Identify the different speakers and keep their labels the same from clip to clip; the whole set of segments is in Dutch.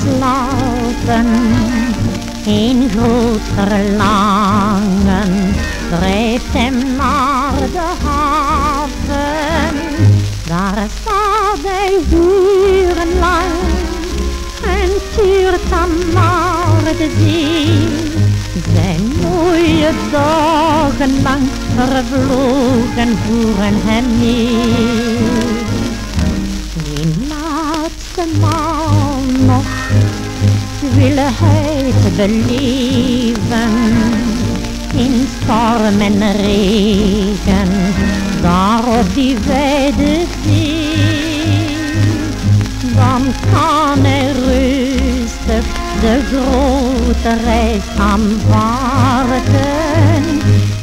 Speaker 1: slapen. In groot verlangen drijft hem naar de haven. Daar staat hij urenlang en tuurt dan naar de zee. Zijn mooie dagen lang vervlogen voeren hem mee. Te beleven. In storm en regen, daar op die wijde zee. Dan kan hij rustig de grote reis aanvaarden.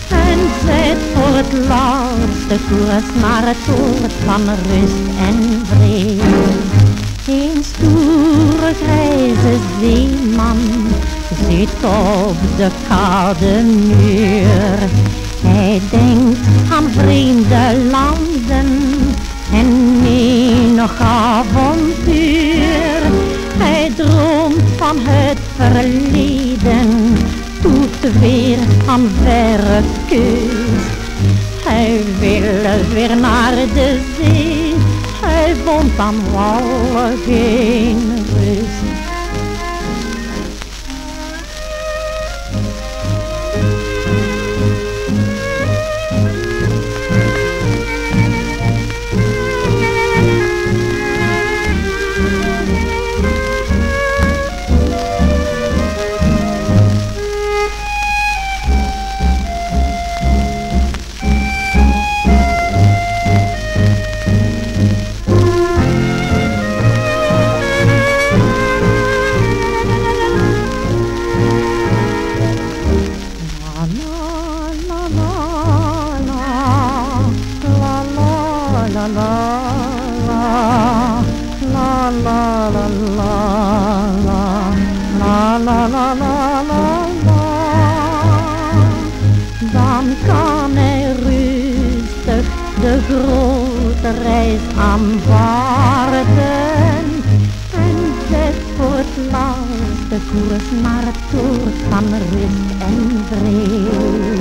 Speaker 1: En zet voor het laatste koers naar het oord van rust en vrede. Zit op de koude muur. Hij denkt aan vreemde landen en menig avontuur. Hij droomt van het verleden, doet weer aan verre kust. Hij wil weer naar de zee, hij vond aan wal geen. La la la la la la la la la la la Dan kan hij rustig de grote reis aanvaarden en zet voor het laatste koers naar het toert van rust en vrede.